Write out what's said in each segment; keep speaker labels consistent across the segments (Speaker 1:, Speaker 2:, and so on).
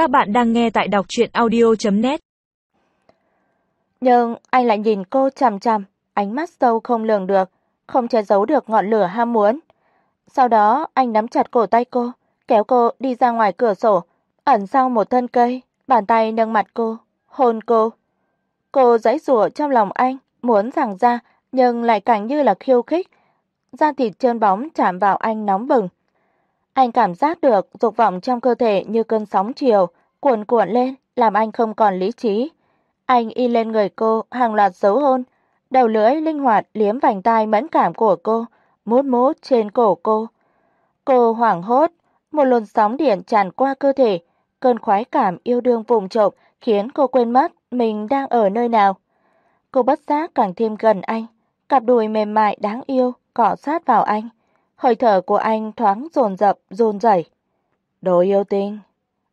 Speaker 1: Các bạn đang nghe tại đọc audio net
Speaker 2: Nhưng anh lại nhìn cô chằm chằm, ánh mắt sâu không lường được, không che giấu được ngọn lửa ham muốn. Sau đó, anh nắm chặt cổ tay cô, kéo cô đi ra ngoài cửa sổ, ẩn sau một thân cây, bàn tay nâng mặt cô, hôn cô. Cô giãy giụa trong lòng anh, muốn giằng ra nhưng lại càng như là khiêu khích. Da thịt trơn bóng chạm vào anh nóng bừng. Anh cảm giác được dục vọng trong cơ thể như cơn sóng chiều cuồn cuộn lên, làm anh không còn lý trí. Anh y lên người cô hàng loạt dấu hôn, đầu lưỡi linh hoạt liếm vành tai mẫn cảm của cô, mút mút trên cổ cô. Cô hoảng hốt, một luồng sóng điện tràn qua cơ thể, cơn khoái cảm yêu đương vùng trộm khiến cô quên mất mình đang ở nơi nào. Cô bất giác càng thêm gần anh, cặp đùi mềm mại đáng yêu cọ sát vào anh. Hơi thở của anh thoáng dồn dập, run rẩy. "Đồ yêu tinh."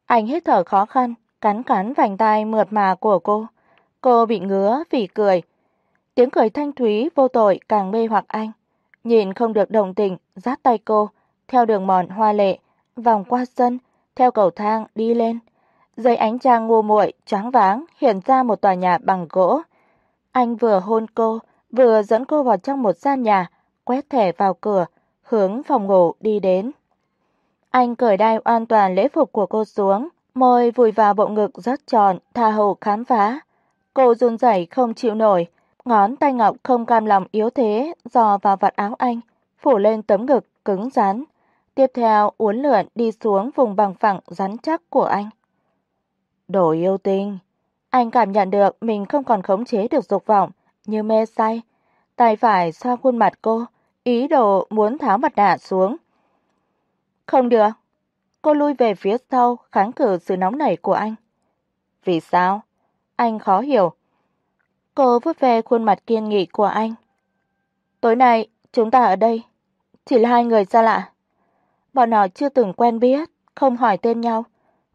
Speaker 2: Anh hít thở khó khăn, cắn cắn vành tai mượt mà của cô. Cô bị ngứa vì cười. Tiếng cười thanh thúy vô tội càng mê hoặc anh. Nhìn không được đồng tình, giắt tay cô theo đường mòn hoa lệ, vòng qua sân, theo cầu thang đi lên. Dưới ánh trăng ngu muội choáng váng hiện ra một tòa nhà bằng gỗ. Anh vừa hôn cô, vừa dẫn cô vào trong một gian nhà, quét thẻ vào cửa, hướng phòng ngủ đi đến. Anh cởi đai an toàn lễ phục của cô xuống, môi vùi vào bộ ngực rất tròn, tha hồ khám phá. Cô run rẩy không chịu nổi, ngón tay ngọc không cam lòng yếu thế dò vào vạt áo anh, phủ lên tấm ngực cứng rắn. Tiếp theo uốn lượn đi xuống vùng bằng phẳng rắn chắc của anh. Đồ yêu tinh, anh cảm nhận được mình không còn khống chế được dục vọng, như mê say. Tay phải xoa khuôn mặt cô, ý đồ muốn tháo mặt nạ xuống. Không được. Cô lui về phía sau, kháng cự sự nóng nảy của anh. Vì sao? Anh khó hiểu. Cô vuốt về khuôn mặt kiên nghị của anh. Tối nay chúng ta ở đây chỉ là hai người xa lạ. Bọn họ chưa từng quen biết, không hỏi tên nhau.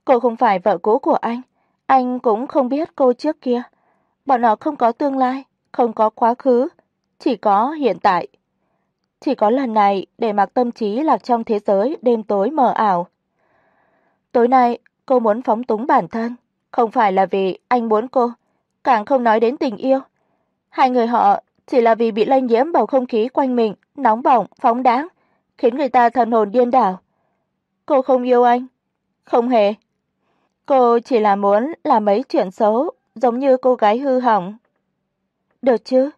Speaker 2: Cô không phải vợ cũ của anh, anh cũng không biết cô trước kia. Bọn họ không có tương lai, không có quá khứ, chỉ có hiện tại. Chỉ có lần này để mặc tâm trí lạc trong thế giới đêm tối mờ ảo. Tối nay, cô muốn phóng túng bản thân, không phải là vì anh muốn cô, càng không nói đến tình yêu. Hai người họ chỉ là vì bị lây nhiễm bầu không khí quanh mình nóng bỏng, phóng đáng, khiến người ta thần hồn điên đảo. Cô không yêu anh, không hề. Cô chỉ là muốn làm mấy chuyện xấu, giống như cô gái hư hỏng. Được chứ?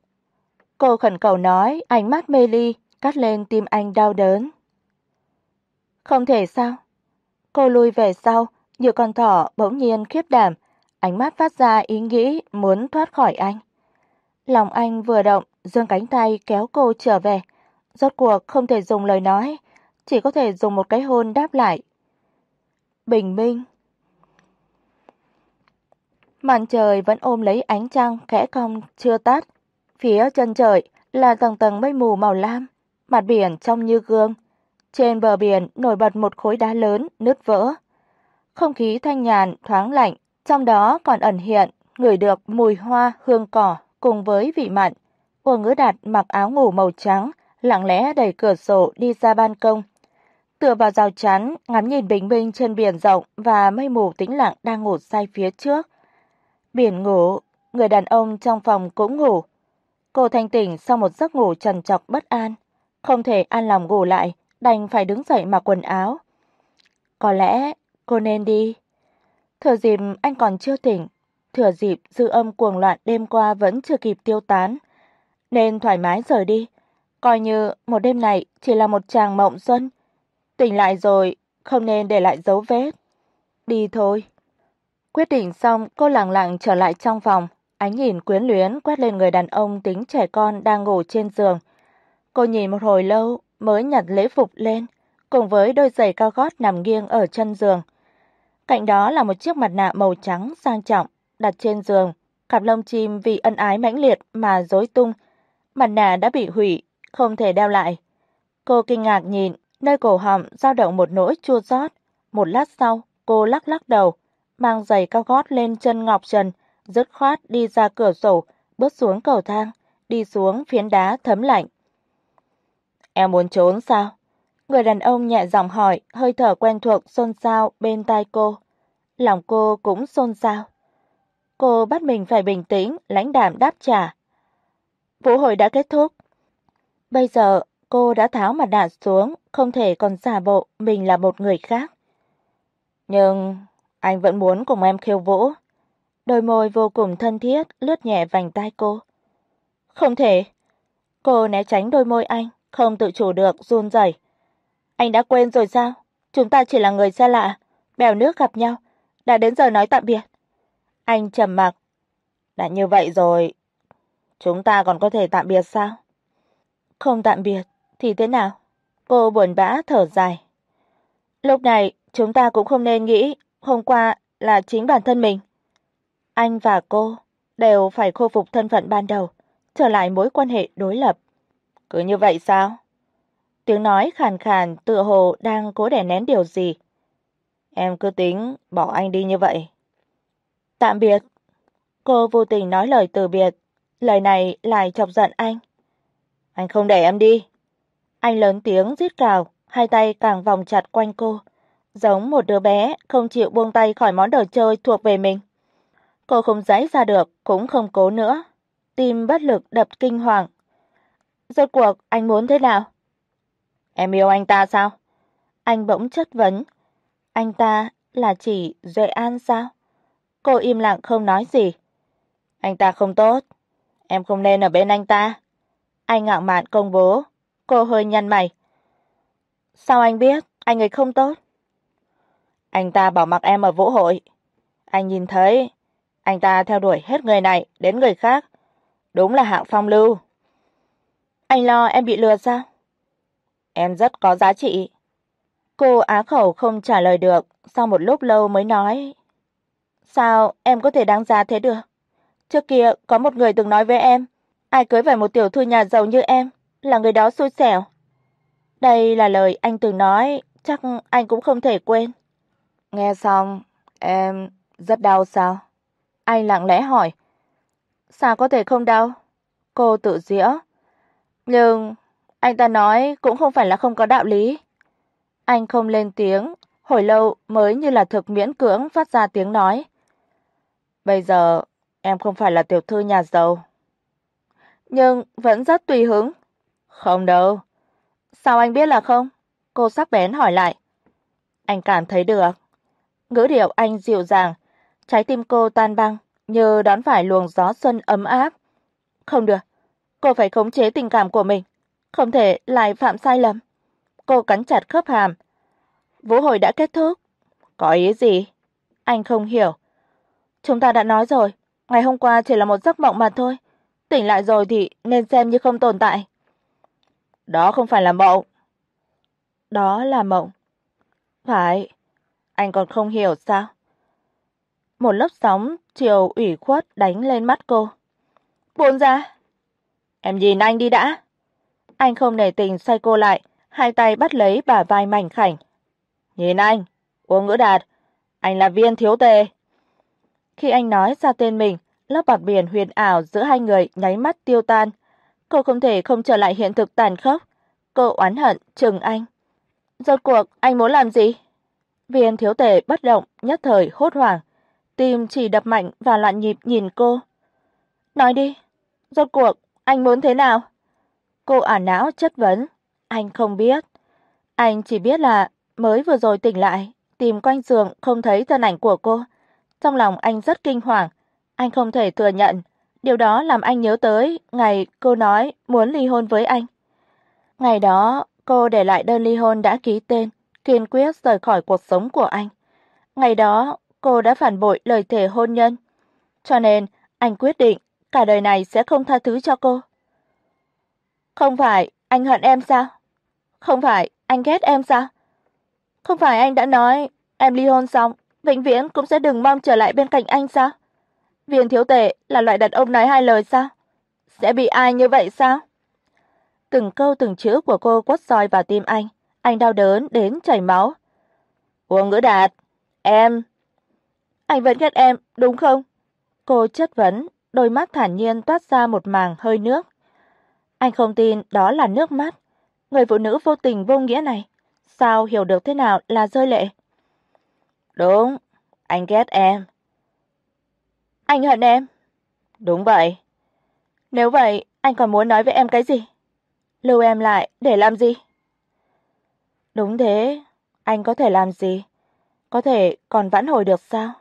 Speaker 2: Cô khẩn cầu nói, ánh mắt mê ly cắt lên tim anh đau đớn. Không thể sao? Cô lùi về sau, như con thỏ bỗng nhiên khiếp đảm, ánh mắt phát ra ý nghĩ muốn thoát khỏi anh. Lòng anh vừa động, giương cánh tay kéo cô trở về, rốt cuộc không thể dùng lời nói, chỉ có thể dùng một cái hôn đáp lại. Bình minh. Màn trời vẫn ôm lấy ánh trăng khẽ cong chưa tắt, phía chân trời là tầng tầng mây mù màu lam, mặt biển trong như gương. Trên bờ biển nổi bật một khối đá lớn nứt vỡ. Không khí thanh nhàn thoáng lạnh, trong đó còn ẩn hiện ngửi được mùi hoa hương cỏ cùng với vị mặn. Uông Ngữ Đạt mặc áo ngủ màu trắng, lặng lẽ đẩy cửa sổ đi ra ban công. Tựa vào rào chắn, ngắm nhìn bình minh trên biển rộng và mây mù tĩnh lặng đang ngủ say phía trước. Biển ngủ, người đàn ông trong phòng cũng ngủ. Cô thanh tỉnh sau một giấc ngủ trằn trọc bất an, không thể an lòng ngủ lại, đành phải đứng dậy mặc quần áo. Có lẽ cô nên đi. Thừa dịp anh còn chưa tỉnh, thừa dịp dư âm cuồng loạn đêm qua vẫn chưa kịp tiêu tán, nên thoải mái rời đi, coi như một đêm này chỉ là một tràng mộng xuân. Tỉnh lại rồi, không nên để lại dấu vết. Đi thôi. Quyết định xong, cô lặng lặng trở lại trong phòng, ánh nhìn quyến luyến quét lên người đàn ông tính trẻ con đang ngủ trên giường. Cô nhìn một hồi lâu mới nhặt lễ phục lên, cùng với đôi giày cao gót nằm nghiêng ở chân giường. Cạnh đó là một chiếc mặt nạ màu trắng sang trọng đặt trên giường, cặp lông chim vì ân ái mãnh liệt mà rối tung. Mặt nạ đã bị hủy, không thể đeo lại. Cô kinh ngạc nhìn, nơi cổ họng dao động một nỗi chua xót. Một lát sau, cô lắc lắc đầu, mang giày cao gót lên chân ngọc trần, dứt khoát đi ra cửa sổ, bước xuống cầu thang, đi xuống phiến đá thấm lạnh. "Em muốn trốn sao?" Người đàn ông nhẹ giọng hỏi, hơi thở quen thuộc xôn xao bên tai cô. lòng cô cũng xôn xao. Cô bắt mình phải bình tĩnh, lãnh đạm đáp trả. Vũ hội đã kết thúc. Bây giờ cô đã tháo mặt nạ xuống, không thể còn giả bộ mình là một người khác. Nhưng anh vẫn muốn cùng em khiêu vũ. Đôi môi vô cùng thân thiết lướt nhẹ vành tai cô. Không thể. Cô né tránh đôi môi anh, không tự chủ được run rẩy. Anh đã quên rồi sao? Chúng ta chỉ là người xa lạ, bèo nước gặp nhau, đã đến giờ nói tạm biệt. Anh trầm mặc. Đã như vậy rồi, chúng ta còn có thể tạm biệt sao? Không tạm biệt thì thế nào? Cô buồn bã thở dài. Lúc này, chúng ta cũng không nên nghĩ hôm qua là chính bản thân mình. Anh và cô đều phải khôi phục thân phận ban đầu, trở lại mối quan hệ đối lập. Cứ như vậy sao? Tiếng nói khàn khàn tựa hồ đang cố đè nén điều gì. Em cứ tính bỏ anh đi như vậy. Tạm biệt. Cô vô tình nói lời từ biệt, lời này lại chọc giận anh. Anh không để em đi. Anh lớn tiếng rít cào, hai tay càng vòng chặt quanh cô, giống một đứa bé không chịu buông tay khỏi món đồ chơi thuộc về mình. Cô không giãy ra được, cũng không cố nữa, tim bất lực đập kinh hoàng. Rốt cuộc anh muốn thế nào? Em yêu anh ta sao? Anh bỗng chất vấn. Anh ta là chỉ Duệ An sao? Cô im lặng không nói gì. Anh ta không tốt, em không nên ở bên anh ta. Anh ngạo mạn công bố, cô hơi nhăn mày. Sao anh biết anh ấy không tốt? Anh ta bảo mặc em ở vũ hội. Anh nhìn thấy, anh ta theo đuổi hết người này đến người khác. Đúng là hạng phong lưu. Anh lo em bị lừa sao? Em rất có giá trị. Cô á khẩu không trả lời được, sau một lúc lâu mới nói. Sao em có thể đáng giá thế được? Trước kia có một người từng nói với em, ai cưới phải một tiểu thư nhà giàu như em, là người đó xui xẻo. Đây là lời anh từng nói, chắc anh cũng không thể quên. Nghe xong, em rất đau sao? Anh lặng lẽ hỏi. Sao có thể không đau? Cô tự giễu. Nhưng anh ta nói cũng không phải là không có đạo lý. Anh không lên tiếng, hồi lâu mới như là thực miễn cưỡng phát ra tiếng nói. Bây giờ em không phải là tiểu thư nhà giàu. Nhưng vẫn rất tùy hứng. Không đâu. Sao anh biết là không? Cô sắc bén hỏi lại. Anh cảm thấy được. Ngữ điệu anh dịu dàng, trái tim cô tan băng như đón phải luồng gió xuân ấm áp. Không được, cô phải khống chế tình cảm của mình, không thể lại phạm sai lầm. Cô cắn chặt khớp hàm. Vũ hội đã kết thúc. Có ý gì? Anh không hiểu. Chúng ta đã nói rồi, ngày hôm qua chỉ là một giấc mộng mà thôi, tỉnh lại rồi thì nên xem như không tồn tại. Đó không phải là mộng. Đó là mộng. Phải, anh còn không hiểu sao? Một lớp sóng chiều ủy khuất đánh lên mắt cô. Buông ra. Em nhìn anh đi đã. Anh không nể tình xoay cô lại, hai tay bắt lấy bả vai mảnh khảnh. Nhìn anh, Uông Ngữ Đạt, anh là viên thiếu tề. Khi anh nói ra tên mình, lớp bọt biển huyền ảo giữa hai người nháy mắt tiêu tan. Cô không thể không trở lại hiện thực tàn khốc. Cô oán hận chừng anh. Rốt cuộc anh muốn làm gì? Viên thiếu tề bất động, nhất thời hốt hoảng, tim chỉ đập mạnh và loạn nhịp nhìn cô. "Nói đi, rốt cuộc anh muốn thế nào?" Cô ả não chất vấn. Anh không biết. Anh chỉ biết là mới vừa rồi tỉnh lại, tìm quanh giường không thấy thân ảnh của cô. Trong lòng anh rất kinh hoàng, anh không thể thừa nhận, điều đó làm anh nhớ tới ngày cô nói muốn ly hôn với anh. Ngày đó, cô để lại đơn ly hôn đã ký tên, kiên quyết rời khỏi cuộc sống của anh. Ngày đó, cô đã phản bội lời thề hôn nhân, cho nên anh quyết định cả đời này sẽ không tha thứ cho cô. Không phải anh hận em sao? Không phải anh ghét em sao? Không phải anh đã nói em ly hôn xong, vĩnh viễn cũng sẽ đừng mong trở lại bên cạnh anh sao? Viên thiếu tệ là loại đàn ông nói hai lời sao? Sẽ bị ai như vậy sao? Từng câu từng chữ của cô quất soi vào tim anh, anh đau đớn đến chảy máu. Uông Ngữ Đạt, em anh vẫn ghét em, đúng không? Cô chất vấn, đôi mắt thản nhiên toát ra một màng hơi nước. Anh không tin đó là nước mắt. Người phụ nữ vô tình vô nghĩa này, sao hiểu được thế nào là rơi lệ? Đúng, Anh ghét em. Anh hận em? Đúng vậy. Nếu vậy, anh còn muốn nói với em cái gì? Lưu em lại để làm gì? Đúng thế, anh có thể làm gì? Có thể còn vãn hồi được sao?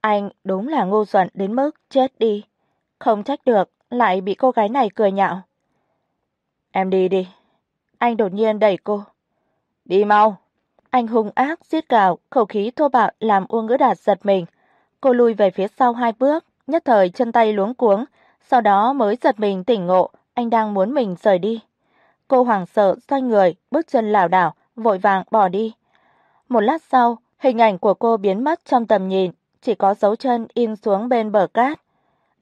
Speaker 2: Anh đúng là ngu xuẩn đến mức chết đi, không trách được lại bị cô gái này cười nhạo. Em đi đi. Anh đột nhiên đẩy cô. Đi mau. Anh hung ác giết gào, khẩu khí thô bạo làm Uông Ngữ Đạt giật mình. Cô lùi về phía sau hai bước, nhất thời chân tay luống cuống, sau đó mới giật mình tỉnh ngộ, anh đang muốn mình rời đi. Cô hoảng sợ xoay người, bước chân lảo đảo, vội vàng bỏ đi. Một lát sau, hình ảnh của cô biến mất trong tầm nhìn, chỉ có dấu chân in xuống bên bờ cát.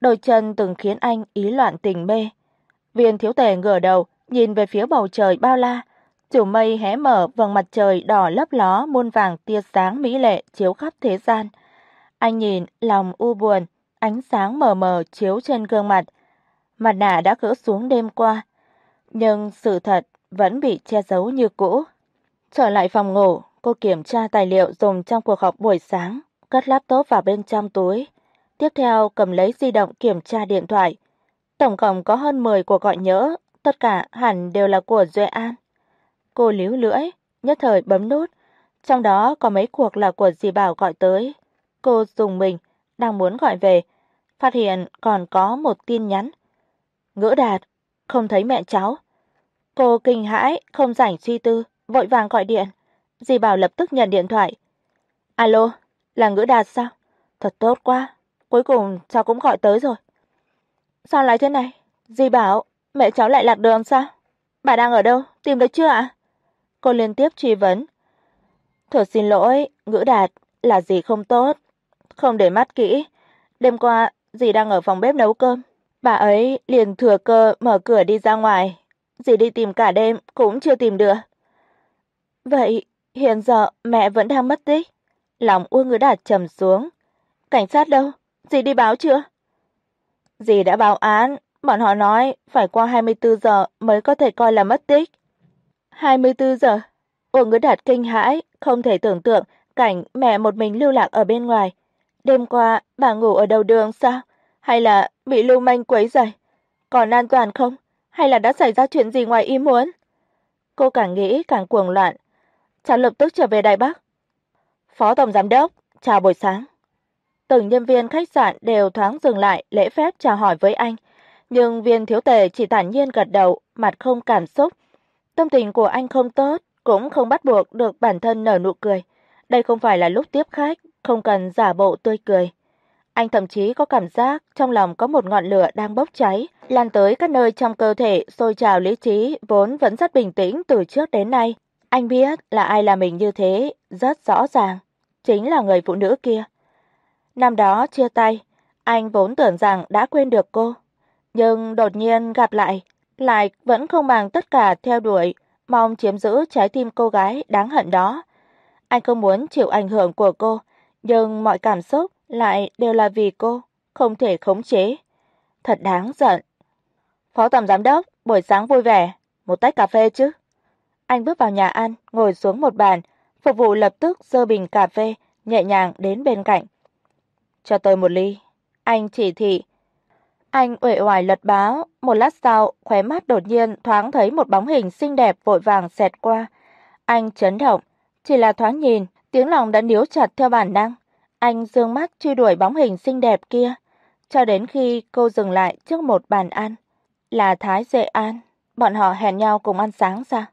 Speaker 2: Đôi chân từng khiến anh ý loạn tình mê. Viên Thiếu Tề ngửa đầu, nhìn về phía bầu trời bao la, chủ mây hé mở vầng mặt trời đỏ lấp ló muôn vàng tia sáng mỹ lệ chiếu khắp thế gian. Anh nhìn, lòng u buồn, ánh sáng mờ mờ chiếu trên gương mặt. Mặt nạ đã gỡ xuống đêm qua, nhưng sự thật vẫn bị che giấu như cũ. Trở lại phòng ngủ, cô kiểm tra tài liệu dùng trong cuộc họp buổi sáng, cất laptop vào bên trong túi. Tiếp theo cầm lấy di động kiểm tra điện thoại. Tổng cộng có hơn 10 cuộc gọi nhỡ, tất cả hẳn đều là của Duệ An. Cô líu lưỡi, nhất thời bấm nút, trong đó có mấy cuộc là của dì Bảo gọi tới. Cô dùng mình, đang muốn gọi về, phát hiện còn có một tin nhắn. Ngữ Đạt, không thấy mẹ cháu. Cô kinh hãi, không rảnh suy tư, vội vàng gọi điện. Dì Bảo lập tức nhận điện thoại. "Alo, là Ngữ Đạt sao? Thật tốt quá, cuối cùng cháu cũng gọi tới rồi." "Sao lại thế này? Dì Bảo, mẹ cháu lại lạc đường sao? Bà đang ở đâu, tìm được chưa ạ?" Cô liên tiếp truy vấn. "Thật xin lỗi, Ngữ Đạt, là gì không tốt, không để mắt kỹ. Đêm qua dì đang ở phòng bếp nấu cơm, bà ấy liền thừa cơ mở cửa đi ra ngoài, dì đi tìm cả đêm cũng chưa tìm được." Vậy hiện giờ mẹ vẫn đang mất tích. Lòng Uông Ngữ Đạt trầm xuống. Cảnh sát đâu? Dì đi báo chưa? Dì đã báo án, bọn họ nói phải qua 24 giờ mới có thể coi là mất tích. 24 giờ? Uông Ngữ Đạt kinh hãi, không thể tưởng tượng cảnh mẹ một mình lưu lạc ở bên ngoài. Đêm qua bà ngủ ở đầu đường sao? Hay là bị lưu manh quấy rầy? Còn an toàn không? Hay là đã xảy ra chuyện gì ngoài ý muốn? Cô càng nghĩ càng cuồng loạn, cháu lập tức trở về Đài Bắc. Phó tổng giám đốc, chào buổi sáng. Từng nhân viên khách sạn đều thoáng dừng lại lễ phép chào hỏi với anh, nhưng Viên thiếu tề chỉ thản nhiên gật đầu, mặt không cảm xúc. Tâm tình của anh không tốt, cũng không bắt buộc được bản thân nở nụ cười. Đây không phải là lúc tiếp khách, không cần giả bộ tươi cười. Anh thậm chí có cảm giác trong lòng có một ngọn lửa đang bốc cháy, lan tới các nơi trong cơ thể, sôi trào lý trí vốn vẫn rất bình tĩnh từ trước đến nay. Anh biết là ai làm mình như thế, rất rõ ràng, chính là người phụ nữ kia. Năm đó chia tay, anh vốn tưởng rằng đã quên được cô, nhưng đột nhiên gặp lại, lại vẫn không bằng tất cả theo đuổi, mong chiếm giữ trái tim cô gái đáng hận đó. Anh không muốn chịu ảnh hưởng của cô, nhưng mọi cảm xúc lại đều là vì cô, không thể khống chế. Thật đáng giận. Phó tổng giám đốc, buổi sáng vui vẻ, một tách cà phê chứ? Anh bước vào nhà ăn, ngồi xuống một bàn, phục vụ lập tức dơ bình cà phê nhẹ nhàng đến bên cạnh. "Cho tôi một ly." Anh chỉ thị. Anh uể oải lật báo, một lát sau, khóe mắt đột nhiên thoáng thấy một bóng hình xinh đẹp vội vàng xẹt qua. Anh chấn động, chỉ là thoáng nhìn, tiếng lòng đã níu chặt theo bản năng. Anh dương mắt truy đuổi bóng hình xinh đẹp kia, cho đến khi cô dừng lại trước một bàn ăn. Là Thái Dệ An, bọn họ hẹn nhau cùng ăn sáng ra.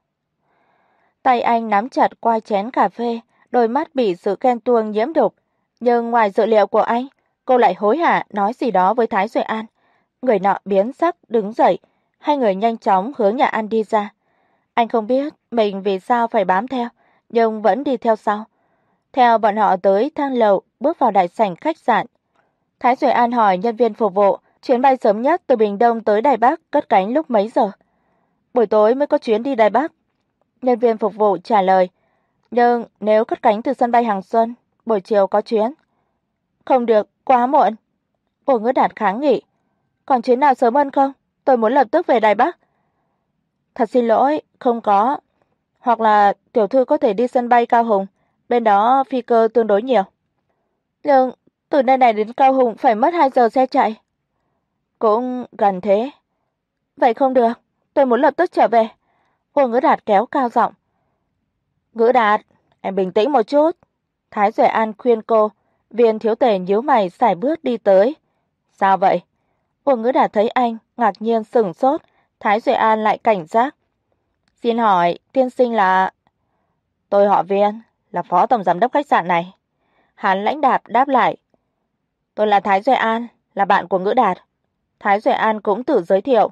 Speaker 2: Tay anh nắm chặt quai chén cà phê, đôi mắt bị sự ghen tuông nhiễm độc, nhưng ngoài dự liệu của anh, cô lại hối hả nói gì đó với Thái Duy An. Người nọ biến sắc đứng dậy, hai người nhanh chóng hướng nhà An đi ra. Anh không biết mình vì sao phải bám theo, nhưng vẫn đi theo sau. Theo bọn họ tới thang lầu, bước vào đại sảnh khách sạn. Thái Duy An hỏi nhân viên phục vụ, chuyến bay sớm nhất từ Bình Đông tới Đài Bắc cất cánh lúc mấy giờ? Buổi tối mới có chuyến đi Đài Bắc. Nhân viên phục vụ trả lời, "Nhưng nếu cất cánh từ sân bay Hàng Xuân, buổi chiều có chuyến." "Không được, quá muộn." Bồ Ngữ Đạt kháng nghị, "Còn chuyến nào sớm hơn không? Tôi muốn lập tức về Đài Bắc." "Thật xin lỗi, không có. Hoặc là tiểu thư có thể đi sân bay Cao Hùng, bên đó phi cơ tương đối nhiều." Nhưng từ nơi này đến Cao Hùng phải mất 2 giờ xe chạy. Cũng gần thế. Vậy không được, tôi muốn lập tức trở về. Uông Ngữ Đạt kéo cao giọng. Ngữ Đạt, em bình tĩnh một chút. Thái Duệ An khuyên cô, viên thiếu tề nhíu mày sải bước đi tới. Sao vậy? Uông Ngữ Đạt thấy anh, ngạc nhiên sững sốt, Thái Duệ An lại cảnh giác. Xin hỏi, tiên sinh là... Tôi họ viên, là phó tổng giám đốc khách sạn này. Hán lãnh đạp đáp lại. Tôi là Thái Duệ An, là bạn của Ngữ Đạt. Thái Duệ An cũng tự giới thiệu.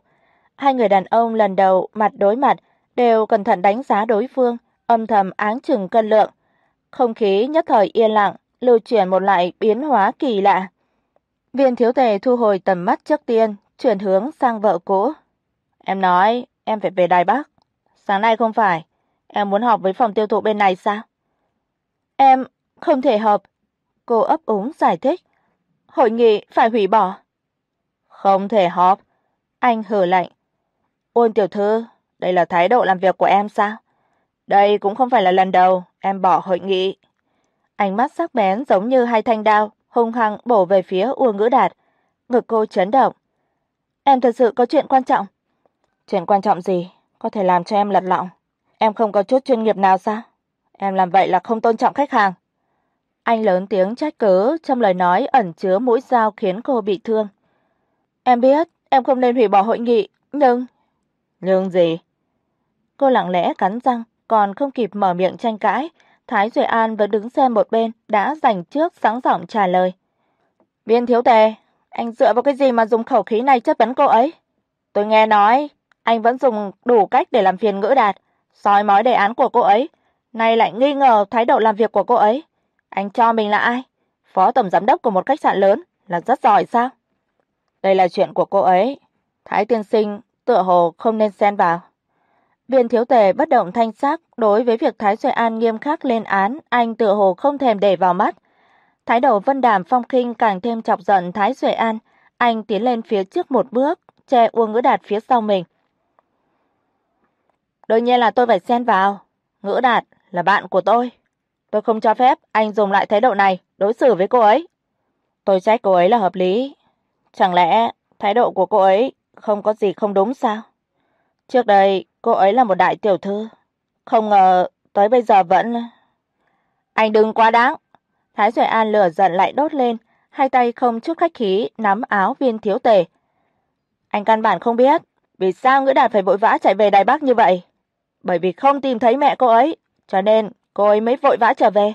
Speaker 2: Hai người đàn ông lần đầu mặt đối mặt đều cẩn thận đánh giá đối phương, âm thầm áng chừng cân lượng. Không khí nhất thời yên lặng, lưu chuyển một loại biến hóa kỳ lạ. Viên thiếu tề thu hồi tầm mắt trước tiên, chuyển hướng sang vợ cũ. Em nói em phải về Đài Bắc. Sáng nay không phải, em muốn họp với phòng tiêu thụ bên này sao? Em không thể họp. Cô ấp úng giải thích. Hội nghị phải hủy bỏ. Không thể họp. Anh hừ lạnh. Ôn tiểu thư, đây là thái độ làm việc của em sao? Đây cũng không phải là lần đầu em bỏ hội nghị. Ánh mắt sắc bén giống như hai thanh đao, hung hăng bổ về phía Uông Ngữ Đạt. Ngực cô chấn động. Em thật sự có chuyện quan trọng. Chuyện quan trọng gì có thể làm cho em lật lọng? Em không có chút chuyên nghiệp nào sao? Em làm vậy là không tôn trọng khách hàng. Anh lớn tiếng trách cứ, trong lời nói ẩn chứa mũi dao khiến cô bị thương. Em biết, em không nên hủy bỏ hội nghị, nhưng nhưng gì? Cô lặng lẽ cắn răng, còn không kịp mở miệng tranh cãi, Thái Duệ An vẫn đứng xem một bên đã giành trước sáng giọng trả lời. "Viên thiếu tề, anh dựa vào cái gì mà dùng khẩu khí này chất vấn cô ấy? Tôi nghe nói anh vẫn dùng đủ cách để làm phiền Ngữ Đạt, soi mói đề án của cô ấy, nay lại nghi ngờ thái độ làm việc của cô ấy. Anh cho mình là ai? Phó tổng giám đốc của một khách sạn lớn là rất giỏi sao?" Đây là chuyện của cô ấy. Thái tiên sinh tựa hồ không nên xen vào. Viên thiếu tề bất động thanh sắc, đối với việc Thái Duệ An nghiêm khắc lên án, anh tựa hồ không thèm để vào mắt. Thái độ Vân Đàm phong khinh càng thêm chọc giận Thái Duệ An, anh tiến lên phía trước một bước, che Uông Ngữ Đạt phía sau mình. Đương nhiên là tôi phải xen vào, Ngữ Đạt là bạn của tôi. Tôi không cho phép anh dùng lại thái độ này đối xử với cô ấy. Tôi trách cô ấy là hợp lý. Chẳng lẽ thái độ của cô ấy không có gì không đúng sao? Trước đây cô ấy là một đại tiểu thư, không ngờ tới bây giờ vẫn Anh đừng quá đáng. Thái Duệ An lửa giận lại đốt lên, hai tay không chút khách khí nắm áo Viên thiếu tề. Anh căn bản không biết vì sao Ngữ Đạt phải vội vã chạy về Đài Bắc như vậy. Bởi vì không tìm thấy mẹ cô ấy, cho nên cô ấy mới vội vã trở về.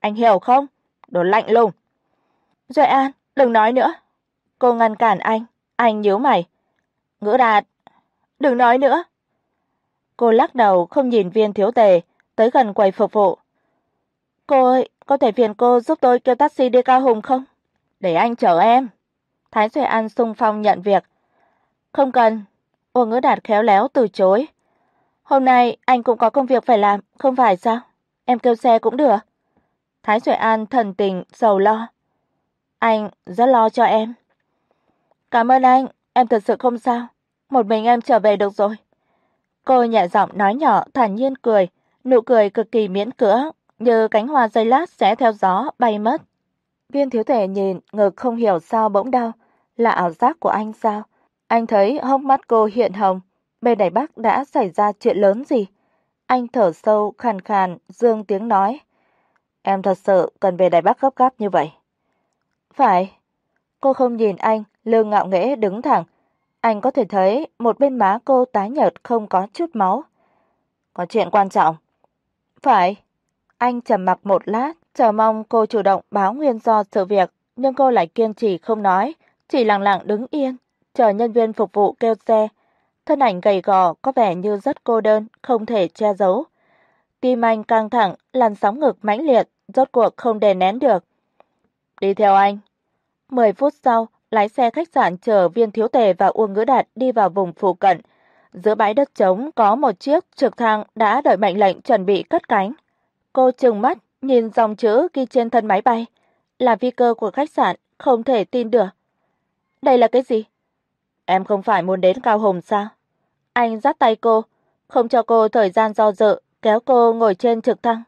Speaker 2: Anh hiểu không? Đồ lạnh lùng. Duệ An, đừng nói nữa. Cô ngăn cản anh, anh nhíu mày. Ngữ Đạt, đừng nói nữa. Cô lắc đầu không nhìn Viên thiếu tề, tới gần quầy phục vụ. "Cô ơi, có thể phiền cô giúp tôi kêu taxi đi Cao Hùng không? Để anh chở em." Thái Duy An xung phong nhận việc. "Không cần." Ô Ngữ Đạt khéo léo từ chối. "Hôm nay anh cũng có công việc phải làm, không phải sao? Em kêu xe cũng được." Thái Duy An thần tình sầu lo. "Anh rất lo cho em." "Cảm ơn anh, em thật sự không sao. Một mình em trở về được rồi." Cô nhẹ giọng nói nhỏ thản nhiên cười, nụ cười cực kỳ miễn cưỡng, như cánh hoa dây lát sẽ theo gió bay mất. Viên thiếu thể nhìn, ngực không hiểu sao bỗng đau, là ảo giác của anh sao? Anh thấy hốc mắt cô hiện hồng, bên này Bắc đã xảy ra chuyện lớn gì? Anh thở sâu khàn khàn dương tiếng nói, "Em thật sự cần về Đài Bắc gấp gáp như vậy?" "Phải." Cô không nhìn anh, lơ ngạo nghễ đứng thẳng, anh có thể thấy một bên má cô tái nhợt không có chút máu. Có chuyện quan trọng. Phải. Anh trầm mặc một lát, chờ mong cô chủ động báo nguyên do sự việc, nhưng cô lại kiên trì không nói, chỉ lặng lặng đứng yên, chờ nhân viên phục vụ kêu xe. Thân ảnh gầy gò có vẻ như rất cô đơn, không thể che giấu. Tim anh căng thẳng, làn sóng ngực mãnh liệt, rốt cuộc không đè nén được. Đi theo anh. 10 phút sau, lái xe khách sạn chở Viên Thiếu Tề và Uông Ngữ Đạt đi vào vùng phụ cận. Giữa bãi đất trống có một chiếc trực thăng đã đợi mệnh lệnh chuẩn bị cất cánh. Cô trừng mắt nhìn dòng chữ ghi trên thân máy bay, là vi cơ của khách sạn, không thể tin được. Đây là cái gì? Em không phải muốn đến Cao hồng sao? Anh giắt tay cô, không cho cô thời gian do dự, kéo cô ngồi trên trực thăng.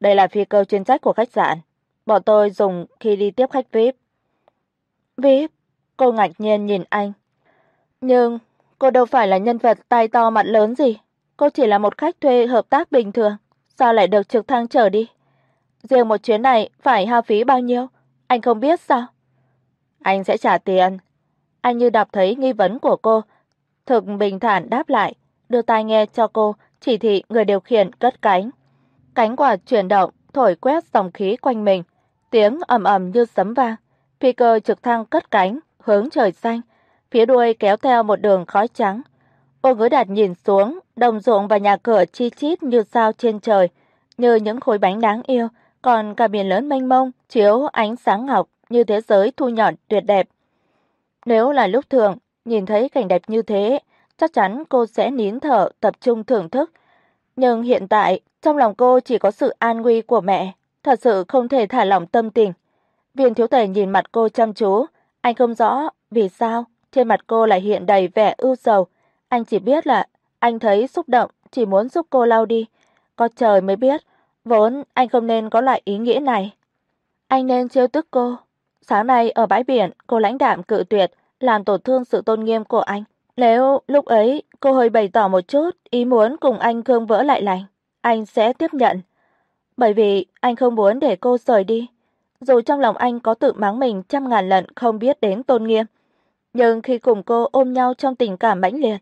Speaker 2: Đây là phi cơ chuyên trách của khách sạn, bọn tôi dùng khi đi tiếp khách VIP. VIP? Cô ngạc nhiên nhìn anh. Nhưng cô đâu phải là nhân vật tai to mặt lớn gì, cô chỉ là một khách thuê hợp tác bình thường, sao lại được trực thăng chở đi? Riêng một chuyến này phải hao phí bao nhiêu, anh không biết sao? Anh sẽ trả tiền. Anh như đọc thấy nghi vấn của cô, thực bình thản đáp lại, đưa tai nghe cho cô, chỉ thị người điều khiển cất cánh. Cánh quạt chuyển động, thổi quét dòng khí quanh mình, tiếng ầm ầm như sấm vang. Phi cơ trực thăng cất cánh, hướng trời xanh, phía đuôi kéo theo một đường khói trắng. Ô Ngữ Đạt nhìn xuống, đồng ruộng và nhà cửa chi chít như sao trên trời, như những khối bánh đáng yêu, còn cả biển lớn mênh mông chiếu ánh sáng ngọc như thế giới thu nhỏ tuyệt đẹp. Nếu là lúc thường, nhìn thấy cảnh đẹp như thế, chắc chắn cô sẽ nín thở tập trung thưởng thức. Nhưng hiện tại, trong lòng cô chỉ có sự an nguy của mẹ, thật sự không thể thả lỏng tâm tình. Viên thiếu tể nhìn mặt cô chăm chú, anh không rõ vì sao trên mặt cô lại hiện đầy vẻ ưu sầu, anh chỉ biết là anh thấy xúc động, chỉ muốn giúp cô lau đi. Có trời mới biết, vốn anh không nên có loại ý nghĩa này. Anh nên trêu tức cô. Sáng nay ở bãi biển, cô lãnh đạm cự tuyệt, làm tổn thương sự tôn nghiêm của anh. Nếu lúc ấy cô hơi bày tỏ một chút ý muốn cùng anh cương vỡ lại lành, anh sẽ tiếp nhận. Bởi vì anh không muốn để cô rời đi. Dù trong lòng anh có tự mắng mình trăm ngàn lần không biết đến tôn nghiêm, nhưng khi cùng cô ôm nhau trong tình cảm mãnh liệt,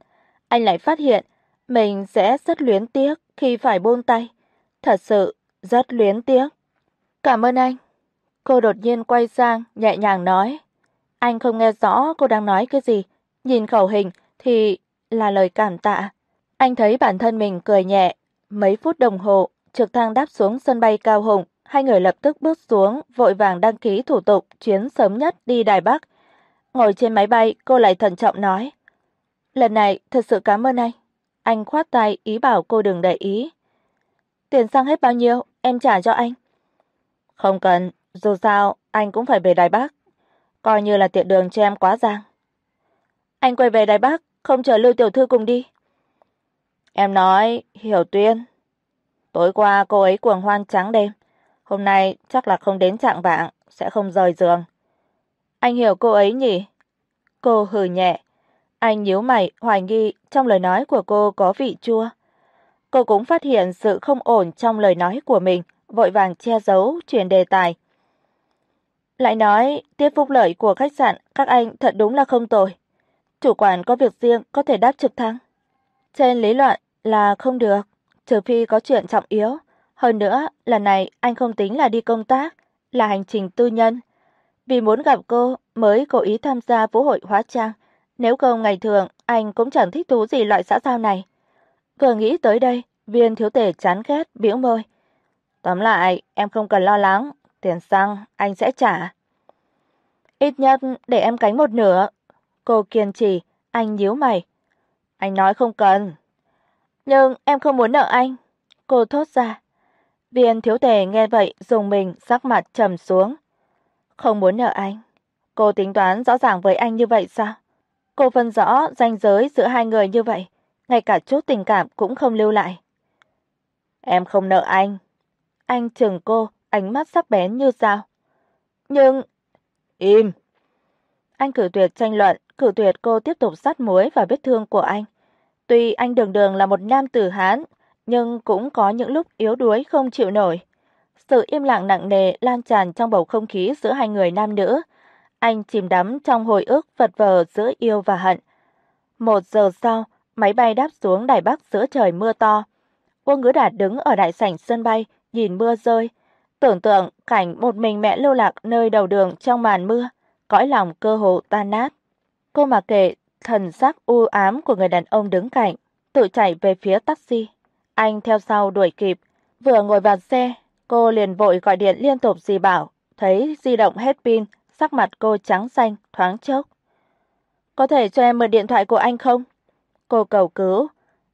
Speaker 2: anh lại phát hiện mình sẽ rất luyến tiếc khi phải buông tay, thật sự rất luyến tiếc. "Cảm ơn anh." Cô đột nhiên quay sang, nhẹ nhàng nói. Anh không nghe rõ cô đang nói cái gì, nhìn khẩu hình thì là lời cảm tạ. Anh thấy bản thân mình cười nhẹ, mấy phút đồng hồ, trực thăng đáp xuống sân bay Cao Hùng, hai người lập tức bước xuống, vội vàng đăng ký thủ tục chuyến sớm nhất đi Đài Bắc. Ngồi trên máy bay, cô lại thận trọng nói: "Lần này thật sự cảm ơn anh." Anh khoát tay ý bảo cô đừng để ý. "Tiền xăng hết bao nhiêu, em trả cho anh." "Không cần, dù sao anh cũng phải về Đài Bắc, coi như là tiện đường cho em quá giang." "Anh quay về Đài Bắc, không chờ Lưu tiểu thư cùng đi?" Em nói, Hiểu Tuyên. Tối qua cô ấy cuồng hoan trắng đêm, hôm nay chắc là không đến trạng vạng, sẽ không rời giường. Anh hiểu cô ấy nhỉ? Cô hừ nhẹ. Anh nhíu mày, hoài nghi trong lời nói của cô có vị chua. Cô cũng phát hiện sự không ổn trong lời nói của mình, vội vàng che giấu chuyển đề tài. Lại nói, tiếp phúc lợi của khách sạn các anh thật đúng là không tồi. Chủ quản có việc riêng có thể đáp trực thăng. Trên lý luận là không được, trừ phi có chuyện trọng yếu. Hơn nữa, lần này anh không tính là đi công tác, là hành trình tư nhân. Vì muốn gặp cô mới cố ý tham gia vũ hội hóa trang, nếu không ngày thường anh cũng chẳng thích thú gì loại xã giao này. Vừa nghĩ tới đây, Viên thiếu tể chán ghét bĩu môi. Tóm lại, em không cần lo lắng, tiền xăng anh sẽ trả. Ít nhất để em cánh một nửa. Cô kiên trì, anh nhíu mày. Anh nói không cần. Nhưng em không muốn nợ anh. Cô thốt ra. Viên thiếu tề nghe vậy dùng mình sắc mặt trầm xuống. Không muốn nợ anh. Cô tính toán rõ ràng với anh như vậy sao? Cô phân rõ ranh giới giữa hai người như vậy, ngay cả chút tình cảm cũng không lưu lại. Em không nợ anh. Anh trừng cô, ánh mắt sắc bén như dao. Nhưng im. Anh cử tuyệt tranh luận, cử tuyệt cô tiếp tục sát muối vào vết thương của anh. Tuy anh đường đường là một nam tử Hán, nhưng cũng có những lúc yếu đuối không chịu nổi. Sự im lặng nặng nề lan tràn trong bầu không khí giữa hai người nam nữ. Anh chìm đắm trong hồi ức vật vờ giữa yêu và hận. Một giờ sau, máy bay đáp xuống Đài Bắc giữa trời mưa to. Uông Ngữ Đạt đứng ở đại sảnh sân bay, nhìn mưa rơi, tưởng tượng cảnh một mình mẹ lưu lạc nơi đầu đường trong màn mưa, cõi lòng cơ hồ tan nát. Cô mà kệ thần sắc u ám của người đàn ông đứng cạnh, tự chạy về phía taxi. Anh theo sau đuổi kịp, vừa ngồi vào xe, cô liền vội gọi điện liên tục dì bảo, thấy di động hết pin, sắc mặt cô trắng xanh thoáng chốc. "Có thể cho em mượn điện thoại của anh không?" Cô cầu cứu.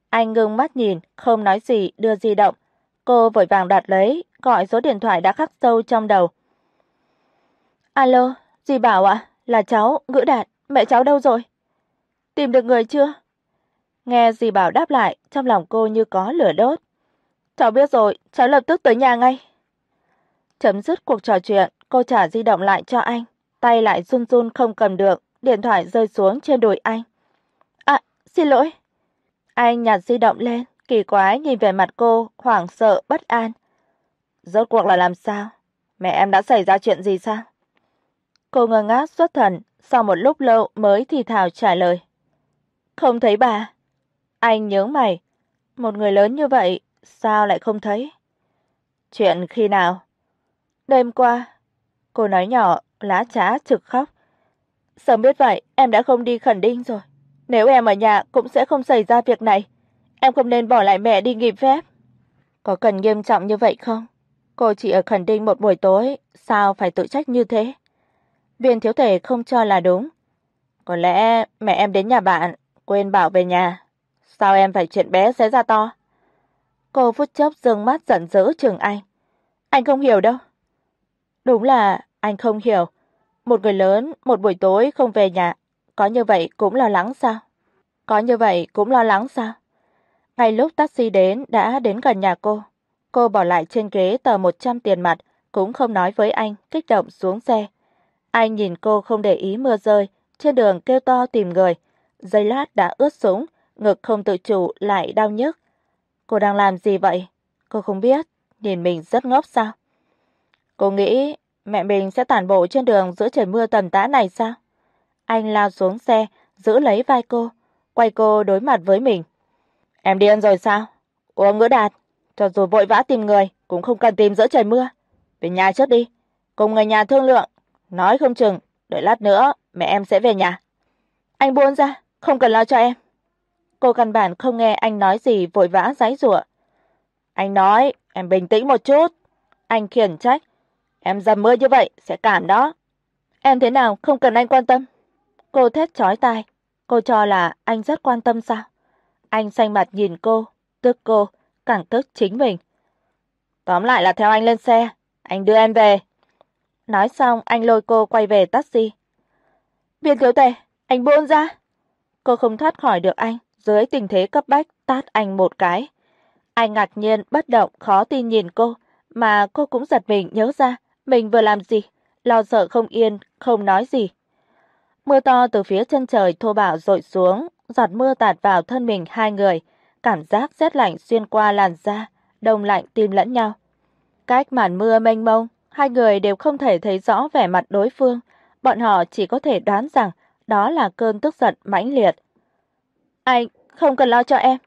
Speaker 2: Anh ngưng mắt nhìn, không nói gì đưa di động. Cô vội vàng đoạt lấy, gọi số điện thoại đã khắc sâu trong đầu. "Alo, dì bảo ạ, là cháu, Ngữ Đạt, mẹ cháu đâu rồi?" Tìm được người chưa? Nghe dì Bảo đáp lại, trong lòng cô như có lửa đốt. Cháu biết rồi, cháu lập tức tới nhà ngay. Chấm dứt cuộc trò chuyện, cô trả di động lại cho anh, tay lại run run không cầm được, điện thoại rơi xuống trên đùi anh. "À, xin lỗi." Anh nhặt di động lên, kỳ quái nhìn về mặt cô, hoảng sợ bất an. "Rốt cuộc là làm sao? Mẹ em đã xảy ra chuyện gì sao?" Cô ngơ ngác xuất thần, sau một lúc lâu mới thì thào trả lời. "Không thấy bà." Anh nhớ mày, một người lớn như vậy sao lại không thấy? Chuyện khi nào? Đêm qua. Cô nói nhỏ, lá trá trực khóc. Sớm biết vậy, em đã không đi khẩn đinh rồi. Nếu em ở nhà cũng sẽ không xảy ra việc này. Em không nên bỏ lại mẹ đi nghỉ phép. Có cần nghiêm trọng như vậy không? Cô chỉ ở khẩn đinh một buổi tối, sao phải tự trách như thế? Viên thiếu thể không cho là đúng. Có lẽ mẹ em đến nhà bạn, quên bảo về nhà. Sao em phải chuyện bé xé ra to? Cô phút chốc dương mắt giận dữ trừng anh. Anh không hiểu đâu. Đúng là anh không hiểu. Một người lớn một buổi tối không về nhà, có như vậy cũng lo lắng sao? Có như vậy cũng lo lắng sao? Ngay lúc taxi đến đã đến gần nhà cô, cô bỏ lại trên ghế tờ 100 tiền mặt, cũng không nói với anh, kích động xuống xe. Anh nhìn cô không để ý mưa rơi, trên đường kêu to tìm người, giây lát đã ướt sũng, ngực không tự chủ lại đau nhức. Cô đang làm gì vậy? Cô không biết, nhìn mình rất ngốc sao? Cô nghĩ mẹ mình sẽ tản bộ trên đường giữa trời mưa tầm tã này sao? Anh lao xuống xe, giữ lấy vai cô, quay cô đối mặt với mình. Em điên rồi sao? Uống ngữ đạt, cho dù vội vã tìm người cũng không cần tìm giữa trời mưa. Về nhà trước đi, cùng người nhà thương lượng, nói không chừng đợi lát nữa mẹ em sẽ về nhà. Anh buông ra, không cần lo cho em. Cô căn bản không nghe anh nói gì vội vã giãy giụa. Anh nói, em bình tĩnh một chút. Anh khiển trách. Em dầm mưa như vậy sẽ cảm đó. Em thế nào không cần anh quan tâm. Cô thét chói tai, cô cho là anh rất quan tâm sao? Anh xanh mặt nhìn cô, tức cô, càng tức chính mình. Tóm lại là theo anh lên xe, anh đưa em về. Nói xong anh lôi cô quay về taxi. Viên thiếu tề, anh buông ra. Cô không thoát khỏi được anh, dưới tình thế cấp bách tát anh một cái. Anh ngạc nhiên bất động khó tin nhìn cô, mà cô cũng giật mình nhớ ra mình vừa làm gì, lo sợ không yên, không nói gì. Mưa to từ phía chân trời thô bạo rội xuống, giọt mưa tạt vào thân mình hai người, cảm giác rét lạnh xuyên qua làn da, đông lạnh tim lẫn nhau. Cách màn mưa mênh mông, hai người đều không thể thấy rõ vẻ mặt đối phương, bọn họ chỉ có thể đoán rằng đó là cơn tức giận mãnh liệt. "Anh không cần lo cho em."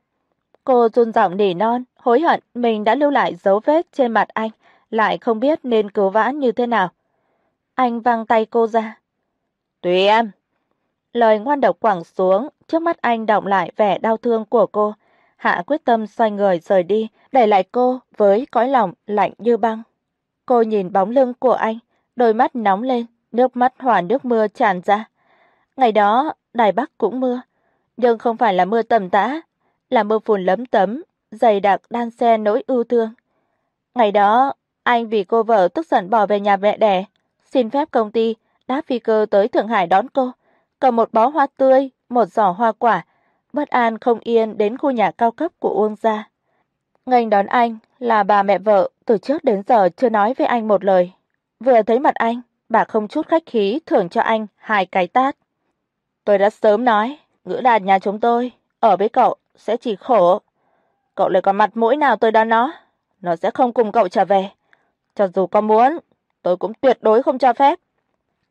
Speaker 2: Cô run giọng nỉ non, hối hận mình đã lưu lại dấu vết trên mặt anh, lại không biết nên cứu vãn như thế nào. Anh văng tay cô ra. "Tùy em." Lời ngoan độc quẳng xuống, trước mắt anh đọng lại vẻ đau thương của cô, hạ quyết tâm xoay người rời đi, để lại cô với cõi lòng lạnh như băng. Cô nhìn bóng lưng của anh, đôi mắt nóng lên, nước mắt hòa nước mưa tràn ra. Ngày đó, Đài Bắc cũng mưa, nhưng không phải là mưa tầm tã, là mưa phùn lấm tấm, dày đặc đan xen nỗi ưu thương. Ngày đó, anh vì cô vợ tức giận bỏ về nhà mẹ đẻ, xin phép công ty đáp phi cơ tới Thượng Hải đón cô, cầm một bó hoa tươi, một giỏ hoa quả, bất an không yên đến khu nhà cao cấp của Uông gia. Ngành đón anh là bà mẹ vợ, từ trước đến giờ chưa nói với anh một lời. Vừa thấy mặt anh, bà không chút khách khí thưởng cho anh hai cái tát. Tôi đã sớm nói, ngữ đạt nhà chúng tôi ở với cậu sẽ chỉ khổ. Cậu lại còn mặt mũi nào tôi đón nó, nó sẽ không cùng cậu trở về. Cho dù có muốn, tôi cũng tuyệt đối không cho phép.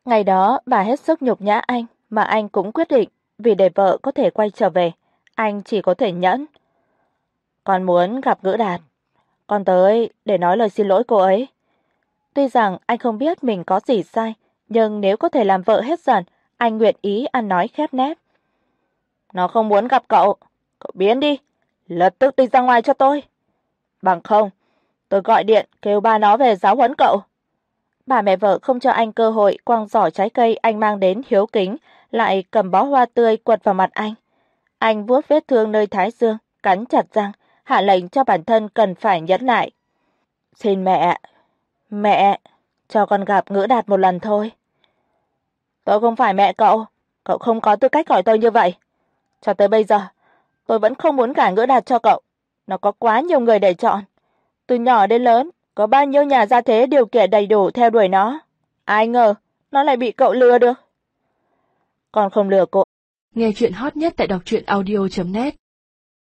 Speaker 2: Ngày đó, bà hết sức nhục nhã anh, mà anh cũng quyết định vì để vợ có thể quay trở về, anh chỉ có thể nhẫn. Con muốn gặp Ngữ Đạt, con tới để nói lời xin lỗi cô ấy. Tuy rằng anh không biết mình có gì sai, nhưng nếu có thể làm vợ hết giận, anh nguyện ý ăn nói khép nép. Nó không muốn gặp cậu, cậu biến đi, lập tức đi ra ngoài cho tôi. Bằng không, tôi gọi điện kêu ba nó về giáo huấn cậu. Bà mẹ vợ không cho anh cơ hội quăng giỏ trái cây anh mang đến hiếu kính, lại cầm bó hoa tươi quật vào mặt anh. Anh vuốt vết thương nơi thái dương, cắn chặt răng, hạ lệnh cho bản thân cần phải nhẫn lại. "Xin mẹ, mẹ, cho con gặp Ngữ Đạt một lần thôi." "Tôi không phải mẹ cậu, cậu không có tư cách gọi tôi như vậy. Cho tới bây giờ, tôi vẫn không muốn gả ngỡ Đạt cho cậu, nó có quá nhiều người để chọn. Từ nhỏ đến lớn, Có bao nhiêu nhà gia thế điều kiện đầy đủ theo đuổi nó, ai ngờ nó lại bị cậu lừa được. Còn không lừa cô.
Speaker 1: Nghe chuyện hot nhất tại đọc audio net